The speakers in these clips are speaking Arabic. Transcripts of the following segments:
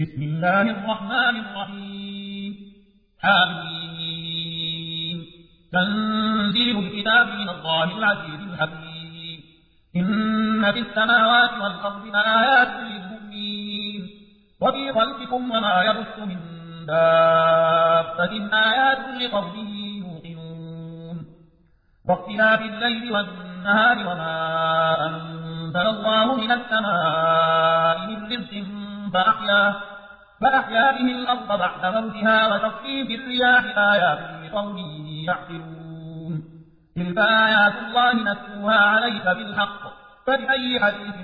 بسم الله الرحمن الرحيم. حامين تنزيل الكتاب من الله العزيز الحكيم. إن في السماوات والأرض لآيات للمؤمنين. وفي خلقكم وما يبث من دابة. آيات لقوم يوقنون. واختلاف الليل والنهار وما أنزل الله من السماء من رزق فأحيا, فأحيا به الأرض بعد موتها وتصفيف الرياح آيات لقوم يعقلون. تلك آيات الله نتلوها عليك بالحق فبأي حديث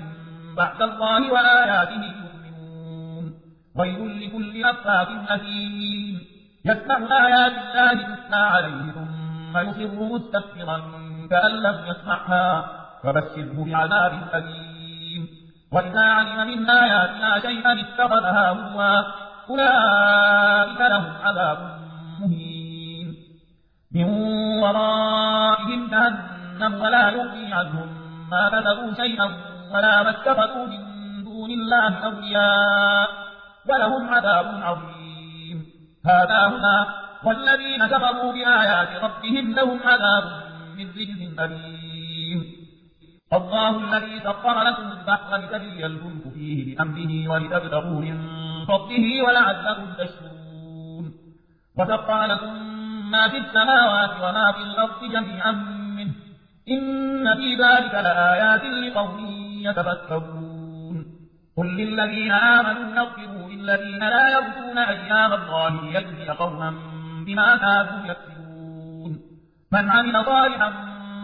بعد الله وآياته يؤمنون. ويل لكل أفاك أثيم يسمع آيات الله تتلى عليه ثم يصر مستكبرا كأن لم يسمعها فبشره بعذاب أليم. وإذا علم من آياتنا شيئا اتخذها هوا أولئك لهم عذاب مهين. من ورائهم جهنم ولا يغني عنهم ما كسبوا شيئا ولا ما اتخذوا من دون الله أولياء. ولهم عذاب عظيم. هذا هنا. والذين كفروا بآيات ربهم لهم عذاب من رجز أليم. الله الذي سخر لكم البحر لتجري الفلك فيه بأمره ولتبتغوا من فضله ولعلكم تشكرون. وسخر لكم ما في السماوات وما في الأرض جميعا منه. إن في ذلك لآيات لقوم يتفكرون. قل للذين آمنوا يغفروا للذين لا يرجون أيام الله ليجزي قوما بما كانوا يكسبون. من عمل صالحا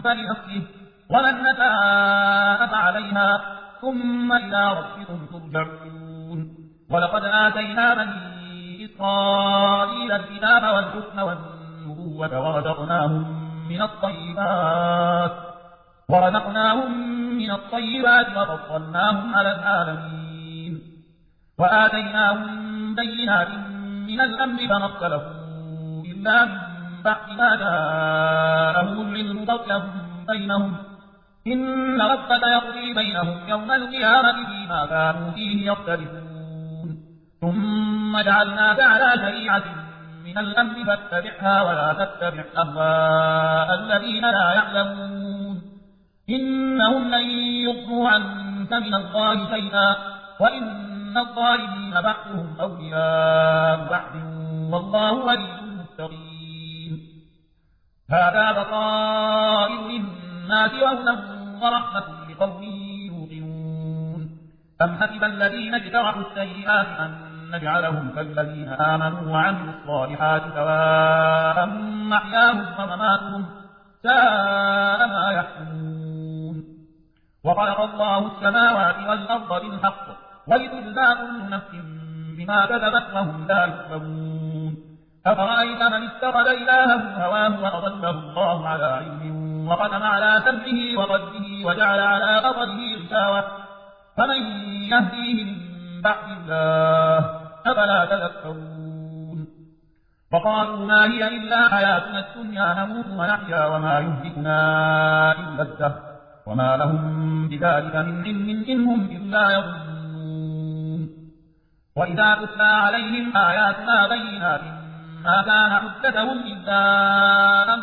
فلنفسه ومن أساء فعليها ثم إلى ربكم ترجعون. ولقد آتينا بني إسرائيل الكتاب والحكم والنبوة ورزقناهم من الطيبات ورزقناهم من الطيبات وفضلناهم على العالمين. وآتيناهم بينات من الأمر فما اختلفوا إلا من بعد ما جاءهم العلم بينهم إن ربك يقضي بينهم يوم القيامة فيما كانوا فيه يختلفون ثم جعلناك على شريعة من الأمر فاتبعها ولا تتبع أهواء الذين لا يعلمون. إنهم لن يغنوا عنك من الله شيئا وإن الظالمين بعضهم أولياء بعض والله ولي المتقين. هذا بصائر للناس وهدى ورحمة لقوم يوقنون. أم حسب الذين اجترحوا السيئات أن نجعلهم كالذين آمنوا وعملوا الصالحات سواء محياهم ومماتهم ساء ما يحكمون. وخلق الله السماوات والأرض بالحق ولتجزى كل نفس بما كذبت وهم لا يظلمون. أفرأيت من اتخذ إلهه هواه وأضله الله على علم وختم على سمعه وقلبه وجعل على قبره غشاوة. فمن يهديه من بعد الله أفلا تذكرون. وقالوا ما هي إلا حياتنا الدنيا نموت ونحيا وما يهلكنا إلا الدهر. وما لهم بذلك من علم إن هم إلا يظنون. وإذا تتلى عليهم آياتنا بينات ما كان حجتهم إلا أن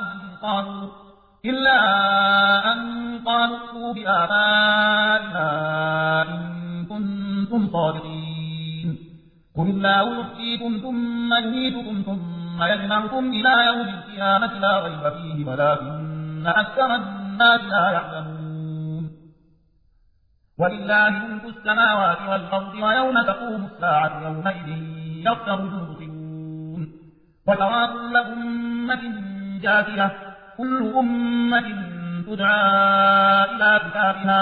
ثم يميتكم ثم يجمعكم إلى يوم القيامة لا ريب فيه ولكن أكثر الناس لا يعلمون. ولله ملك السماوات والأرض ويوم تقوم الساعة يومئذ يخسر المبطلون. وترى كل أمة جاثية كل أمة تدعى إلى كتابها.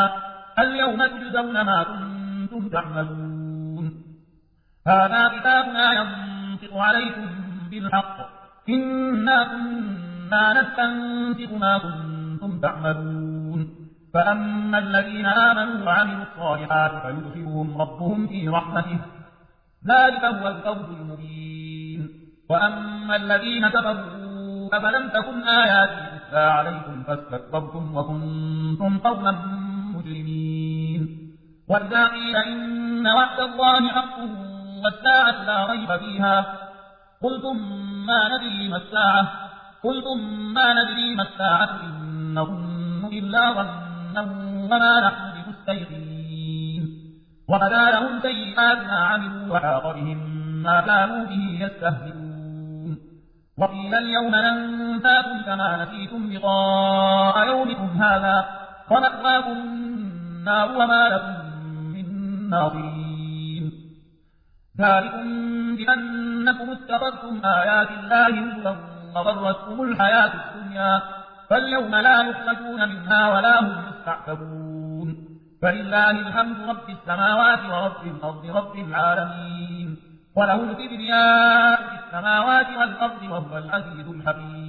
اليوم تجزون ما كنتم تعملون. هذا كتابنا عليكم بالحق. إنا كنا نستنطق ما كنتم تعملون. فأما الذين آمنوا وعملوا الصالحات فيدخلهم ربهم في رحمته. ذلك هو الفوز المبين. وأما الذين كفروا أفلم تكن آياتي تتلى عليكم فاستكبرتم وكنتم قوما مجرمين. وإذا قيل إن وعد الله حق والساعة لا ريب فيها. قلتم ما ندري ما الساعة. قلتم ما ندري ما الساعة. إن إلا ظنا وما نحن بمستيقنين. وبدا لهم سيئات ما عملوا وحاق بهم ما كانوا به يستهزئون. وقيل اليوم ننساكم كما نسيتم لقاء يومكم هذا. ومأواكم النار وما لكم من ناظرين ذلكم بأنكم اتخذتم آيات الله هزوا وغرتكم الحياة الدنيا فاليوم لا يخرجون منها ولا هم يستعتبون. فلله الحمد رب السماوات ورب الأرض رب العالمين وله الكبرياء في السماوات والأرض وهو العزيز الحكيم.